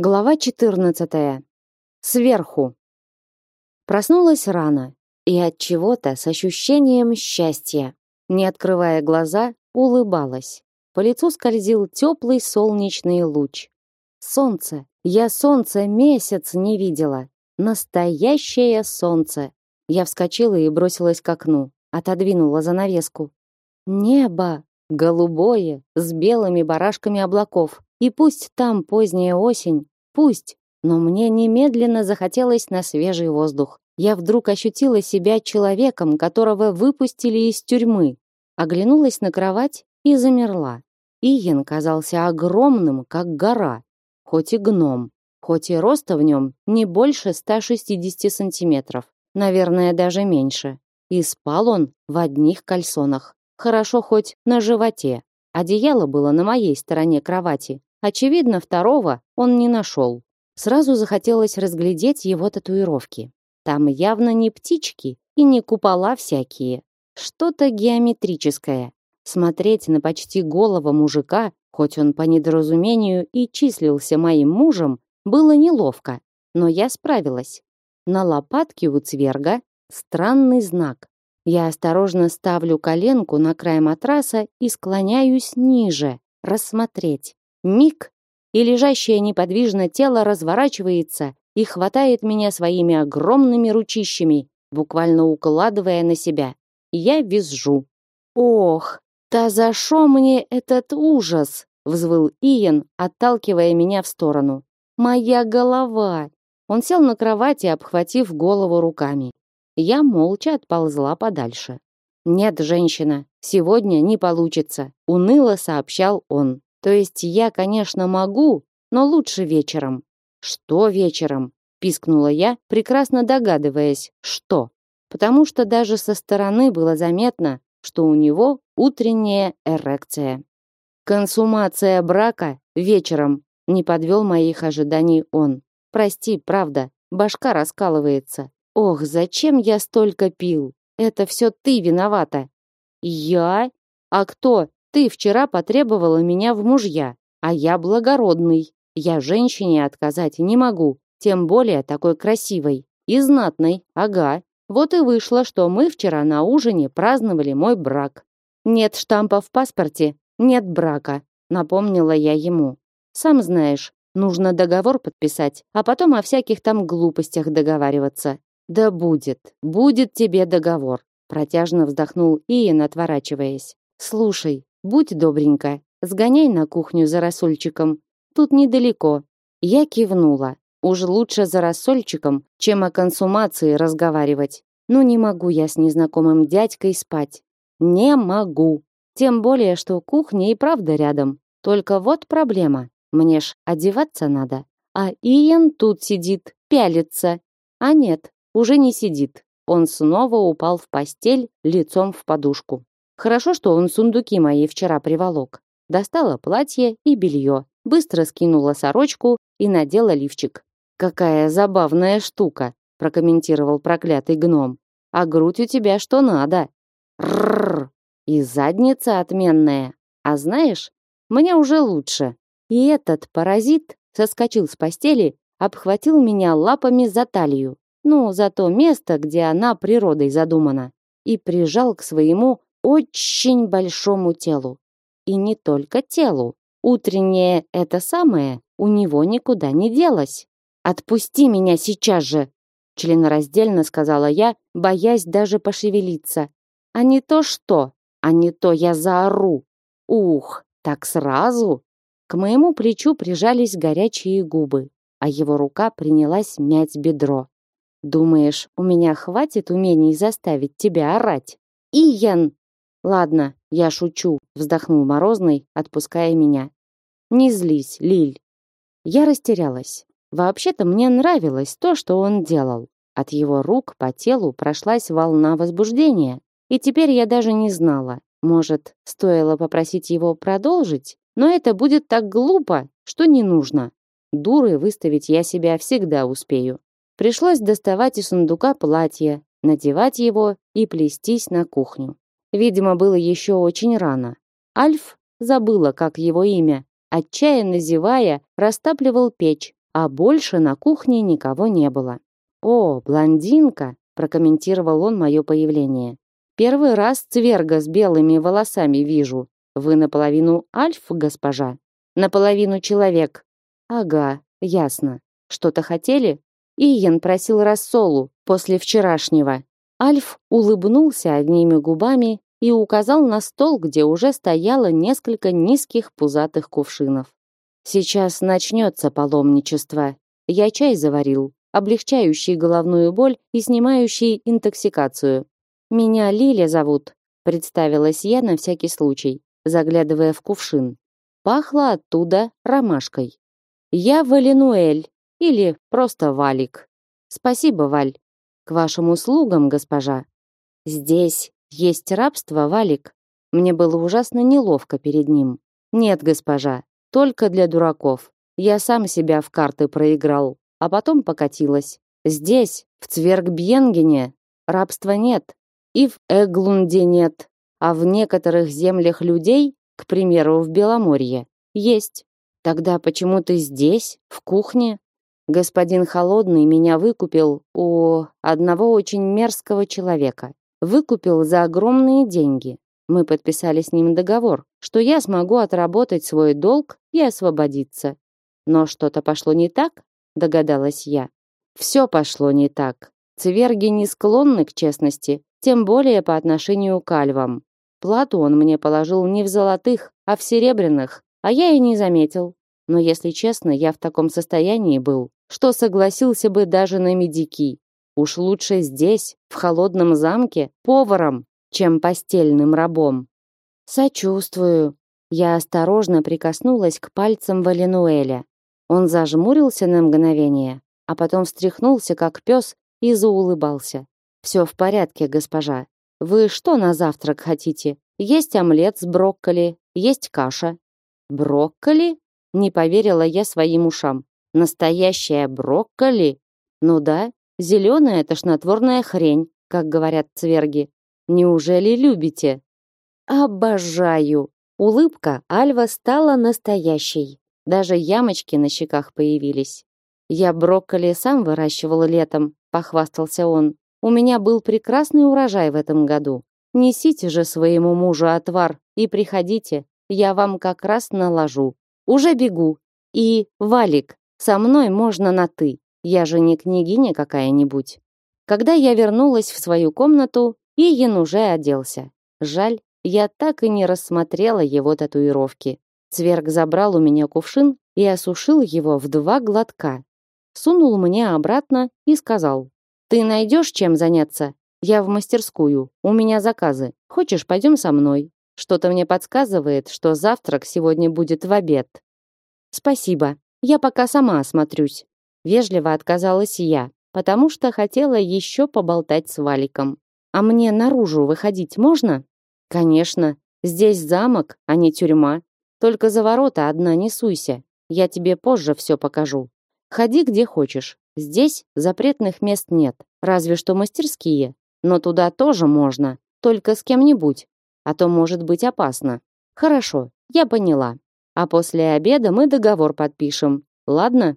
Глава 14. Сверху. Проснулась рано и от чего-то с ощущением счастья. Не открывая глаза, улыбалась. По лицу скользил теплый солнечный луч. Солнце. Я солнце месяц не видела. Настоящее солнце. Я вскочила и бросилась к окну, отодвинула занавеску. Небо голубое, с белыми барашками облаков. И пусть там поздняя осень, пусть, но мне немедленно захотелось на свежий воздух. Я вдруг ощутила себя человеком, которого выпустили из тюрьмы. Оглянулась на кровать и замерла. Иен казался огромным, как гора, хоть и гном, хоть и роста в нем не больше 160 сантиметров, наверное, даже меньше. И спал он в одних кальсонах. Хорошо хоть на животе. Одеяло было на моей стороне кровати, Очевидно, второго он не нашел. Сразу захотелось разглядеть его татуировки. Там явно не птички и не купола всякие. Что-то геометрическое. Смотреть на почти голого мужика, хоть он по недоразумению и числился моим мужем, было неловко. Но я справилась. На лопатке у цверга странный знак. Я осторожно ставлю коленку на край матраса и склоняюсь ниже, рассмотреть. Миг, и лежащее неподвижно тело разворачивается и хватает меня своими огромными ручищами, буквально укладывая на себя. Я визжу. Ох, та за шо мне этот ужас, взвыл Иен, отталкивая меня в сторону. Моя голова. Он сел на кровати, обхватив голову руками. Я молча отползла подальше. Нет, женщина, сегодня не получится, уныло сообщал он. То есть я, конечно, могу, но лучше вечером. Что вечером? пискнула я, прекрасно догадываясь, что. Потому что даже со стороны было заметно, что у него утренняя эрекция. Консумация брака вечером не подвел моих ожиданий он. Прости, правда, башка раскалывается. Ох, зачем я столько пил? Это все ты виновата. Я? А кто? Ты вчера потребовала меня в мужья, а я благородный. Я женщине отказать не могу, тем более такой красивой и знатной. Ага. Вот и вышло, что мы вчера на ужине праздновали мой брак. Нет штампа в паспорте, нет брака, напомнила я ему. Сам знаешь, нужно договор подписать, а потом о всяких там глупостях договариваться. Да будет, будет тебе договор, протяжно вздохнул Иен, отворачиваясь. Слушай, Будь добренька, сгоняй на кухню за рассольчиком. Тут недалеко. Я кивнула. Уж лучше за рассольчиком, чем о консумации разговаривать. Ну не могу я с незнакомым дядькой спать. Не могу. Тем более, что кухня и правда рядом. Только вот проблема. Мне ж одеваться надо. А Иен тут сидит, пялится. А нет, уже не сидит. Он снова упал в постель лицом в подушку. Хорошо, что он сундуки мои вчера приволок. Достала платье и белье, быстро скинула сорочку и надела лифчик. «Какая забавная штука», прокомментировал проклятый гном. «А грудь у тебя что надо?» «Рррр! И задница отменная. А знаешь, мне уже лучше». И этот паразит соскочил с постели, обхватил меня лапами за талию, ну, за то место, где она природой задумана, и прижал к своему очень большому телу. И не только телу. Утреннее это самое у него никуда не делось. «Отпусти меня сейчас же!» членораздельно сказала я, боясь даже пошевелиться. «А не то что, а не то я заору!» «Ух, так сразу!» К моему плечу прижались горячие губы, а его рука принялась мять бедро. «Думаешь, у меня хватит умений заставить тебя орать?» «Иян!» Ладно, я шучу, вздохнул Морозный, отпуская меня. Не злись, Лиль. Я растерялась. Вообще-то мне нравилось то, что он делал. От его рук по телу прошлась волна возбуждения, и теперь я даже не знала, может, стоило попросить его продолжить, но это будет так глупо, что не нужно. Дурой выставить я себя всегда успею. Пришлось доставать из сундука платье, надевать его и плестись на кухню. Видимо, было еще очень рано. Альф забыла, как его имя, отчаянно зевая, растапливал печь, а больше на кухне никого не было. «О, блондинка!» – прокомментировал он мое появление. «Первый раз цверга с белыми волосами вижу. Вы наполовину альф, госпожа?» «Наполовину человек». «Ага, ясно. Что-то хотели?» Иен просил рассолу после вчерашнего. Альф улыбнулся одними губами и указал на стол, где уже стояло несколько низких пузатых кувшинов. Сейчас начнется паломничество. Я чай заварил, облегчающий головную боль и снимающий интоксикацию. Меня Лиля зовут, представилась я на всякий случай, заглядывая в кувшин. Пахло оттуда ромашкой. Я Валинуэль или просто Валик. Спасибо, Валь. К вашим услугам, госпожа. Здесь есть рабство, Валик. Мне было ужасно неловко перед ним. Нет, госпожа, только для дураков. Я сам себя в карты проиграл, а потом покатилась. Здесь, в Цвергбьенгене, рабства нет. И в Эглунде нет. А в некоторых землях людей, к примеру, в Беломорье, есть. Тогда почему ты здесь, в кухне? Господин Холодный меня выкупил у одного очень мерзкого человека. Выкупил за огромные деньги. Мы подписали с ним договор, что я смогу отработать свой долг и освободиться. Но что-то пошло не так, догадалась я. Все пошло не так. Цверги не склонны к честности, тем более по отношению к альвам. Плату он мне положил не в золотых, а в серебряных, а я и не заметил. Но если честно, я в таком состоянии был, что согласился бы даже на медики. Уж лучше здесь, в холодном замке, поваром, чем постельным рабом. Сочувствую. Я осторожно прикоснулась к пальцам Валинуэля. Он зажмурился на мгновение, а потом встряхнулся, как пес, и заулыбался. «Все в порядке, госпожа. Вы что на завтрак хотите? Есть омлет с брокколи, есть каша». «Брокколи?» Не поверила я своим ушам. «Настоящая брокколи?» «Ну да, зеленая тошнотворная хрень, как говорят цверги. Неужели любите? Обожаю. Улыбка Альва стала настоящей. Даже ямочки на щеках появились. Я брокколи сам выращивал летом, похвастался он. У меня был прекрасный урожай в этом году. Несите же своему мужу отвар и приходите, я вам как раз наложу. Уже бегу. И, Валик, со мной можно на «ты». Я же не княгиня какая-нибудь. Когда я вернулась в свою комнату, Иен уже оделся. Жаль, я так и не рассмотрела его татуировки. Цверг забрал у меня кувшин и осушил его в два глотка. Сунул мне обратно и сказал, «Ты найдешь чем заняться? Я в мастерскую, у меня заказы. Хочешь, пойдем со мной? Что-то мне подсказывает, что завтрак сегодня будет в обед». «Спасибо, я пока сама осмотрюсь». Вежливо отказалась я, потому что хотела еще поболтать с Валиком. А мне наружу выходить можно? Конечно, здесь замок, а не тюрьма. Только за ворота одна не суйся. Я тебе позже все покажу. Ходи где хочешь. Здесь запретных мест нет, разве что мастерские. Но туда тоже можно, только с кем-нибудь, а то может быть опасно. Хорошо, я поняла. А после обеда мы договор подпишем. Ладно?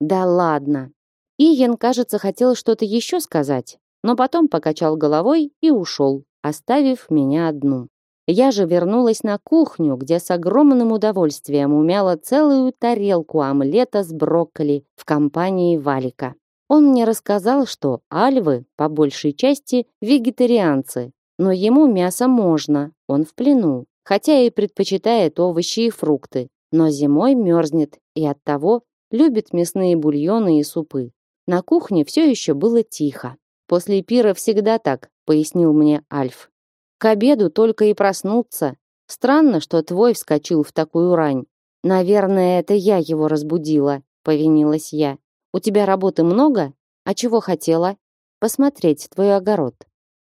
Да ладно. Иен, кажется, хотел что-то еще сказать, но потом покачал головой и ушел, оставив меня одну. Я же вернулась на кухню, где с огромным удовольствием умяла целую тарелку омлета с брокколи в компании Валика. Он мне рассказал, что альвы, по большей части, вегетарианцы, но ему мясо можно, он в плену, хотя и предпочитает овощи и фрукты, но зимой мерзнет и оттого любит мясные бульоны и супы. На кухне все еще было тихо. После пира всегда так, пояснил мне Альф. К обеду только и проснуться. Странно, что твой вскочил в такую рань. Наверное, это я его разбудила, повинилась я. У тебя работы много? А чего хотела? Посмотреть твой огород.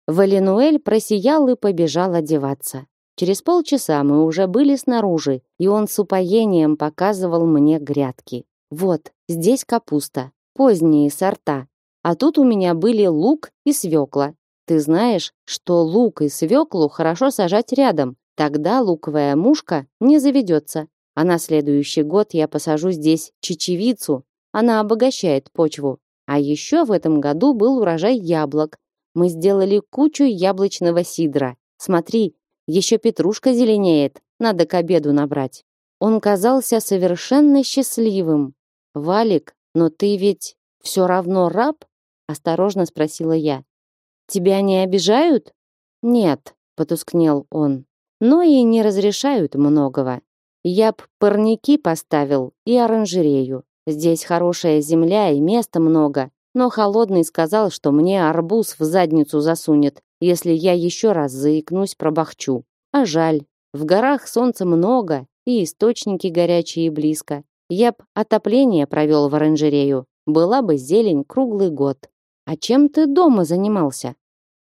Валинуэль просиял и побежал одеваться. Через полчаса мы уже были снаружи, и он с упоением показывал мне грядки. Вот, здесь капуста, поздние сорта, а тут у меня были лук и свекла. Ты знаешь, что лук и свеклу хорошо сажать рядом, тогда луковая мушка не заведется. А на следующий год я посажу здесь чечевицу, Она обогащает почву. А еще в этом году был урожай яблок. Мы сделали кучу яблочного сидра. Смотри, еще петрушка зеленеет. Надо к обеду набрать. Он казался совершенно счастливым. Валик, но ты ведь все равно раб? Осторожно спросила я. Тебя не обижают? Нет, потускнел он. Но и не разрешают многого. Я б парники поставил и оранжерею. Здесь хорошая земля и места много, но холодный сказал, что мне арбуз в задницу засунет, если я еще раз заикнусь про бахчу. А жаль, в горах солнца много, и источники горячие близко. Я б отопление провел в оранжерею, была бы зелень круглый год. А чем ты дома занимался?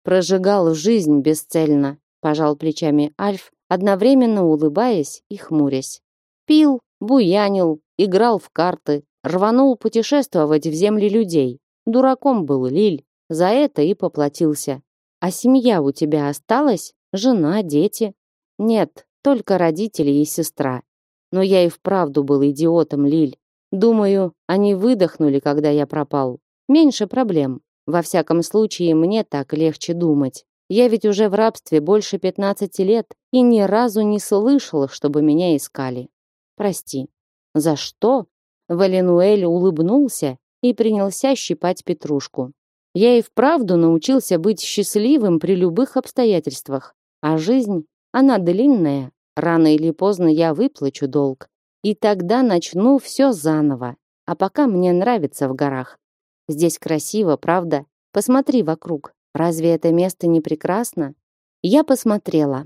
Прожигал жизнь бесцельно, пожал плечами Альф, одновременно улыбаясь и хмурясь. Пил, буянил, играл в карты, рванул путешествовать в земли людей. Дураком был Лиль, за это и поплатился. А семья у тебя осталась? Жена, дети? Нет, только родители и сестра. Но я и вправду был идиотом, Лиль. Думаю, они выдохнули, когда я пропал. Меньше проблем. Во всяком случае, мне так легче думать. Я ведь уже в рабстве больше 15 лет и ни разу не слышал, чтобы меня искали. Прости. За что? Валенуэль улыбнулся и принялся щипать петрушку. Я и вправду научился быть счастливым при любых обстоятельствах. А жизнь, она длинная. Рано или поздно я выплачу долг. И тогда начну все заново. А пока мне нравится в горах. Здесь красиво, правда? Посмотри вокруг. Разве это место не прекрасно? Я посмотрела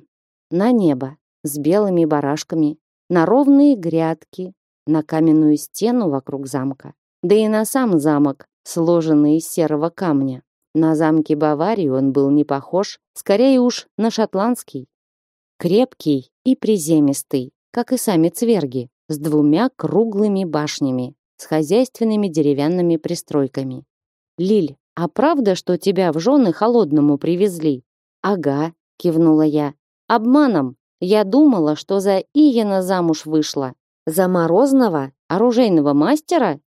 на небо с белыми барашками, на ровные грядки, на каменную стену вокруг замка, да и на сам замок, сложенный из серого камня. На замке Баварии он был не похож, скорее уж на шотландский. Крепкий и приземистый, как и сами цверги, с двумя круглыми башнями, с хозяйственными деревянными пристройками. «Лиль, а правда, что тебя в жены холодному привезли?» «Ага», — кивнула я. «Обманом. Я думала, что за Иена замуж вышла. За Морозного? Оружейного мастера?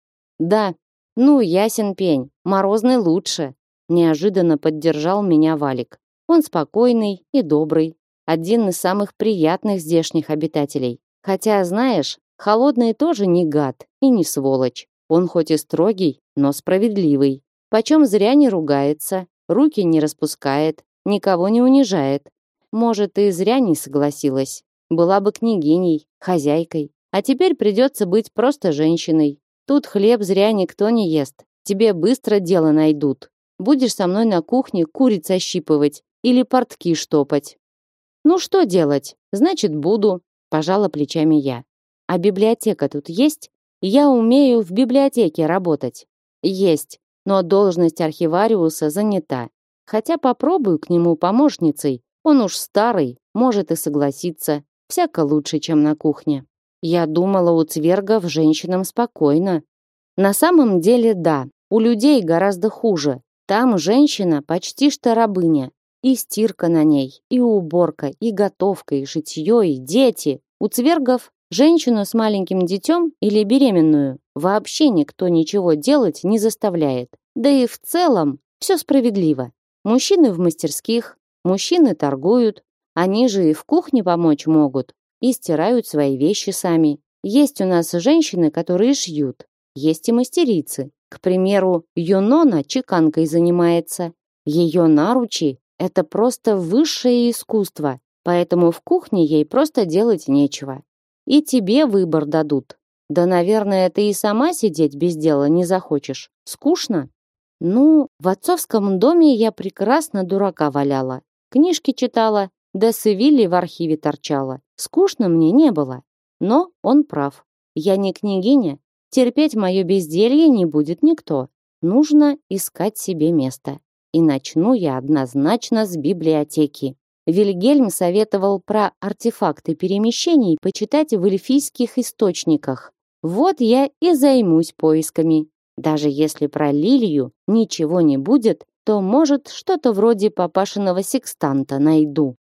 Да. Ну, ясен пень. Морозный лучше. Неожиданно поддержал меня Валик. Он спокойный и добрый. Один из самых приятных здешних обитателей. Хотя, знаешь, Холодный тоже не гад и не сволочь. Он хоть и строгий, но справедливый. Почем зря не ругается, руки не распускает, никого не унижает. Может, и зря не согласилась. Была бы княгиней, хозяйкой. А теперь придется быть просто женщиной. Тут хлеб зря никто не ест. Тебе быстро дело найдут. Будешь со мной на кухне куриц ощипывать или портки штопать. Ну что делать? Значит, буду, пожала плечами я. А библиотека тут есть? Я умею в библиотеке работать. Есть, но должность архивариуса занята. Хотя попробую к нему помощницей, он уж старый, может и согласиться. Всяко лучше, чем на кухне. Я думала, у цвергов женщинам спокойно. На самом деле, да, у людей гораздо хуже. Там женщина почти что рабыня. И стирка на ней, и уборка, и готовка, и шитье, и дети. У цвергов женщину с маленьким детем или беременную вообще никто ничего делать не заставляет. Да и в целом все справедливо. Мужчины в мастерских, Мужчины торгуют, они же и в кухне помочь могут, и стирают свои вещи сами. Есть у нас женщины, которые шьют, есть и мастерицы. К примеру, Юнона чеканкой занимается. Ее наручи – это просто высшее искусство, поэтому в кухне ей просто делать нечего. И тебе выбор дадут. Да, наверное, ты и сама сидеть без дела не захочешь. Скучно? Ну, в отцовском доме я прекрасно дурака валяла. Книжки читала, да Севилли в архиве торчала. Скучно мне не было. Но он прав. Я не княгиня. Терпеть мое безделье не будет никто. Нужно искать себе место. И начну я однозначно с библиотеки. Вильгельм советовал про артефакты перемещений почитать в эльфийских источниках. Вот я и займусь поисками. Даже если про лилию ничего не будет, то, может, что-то вроде папашиного секстанта найду.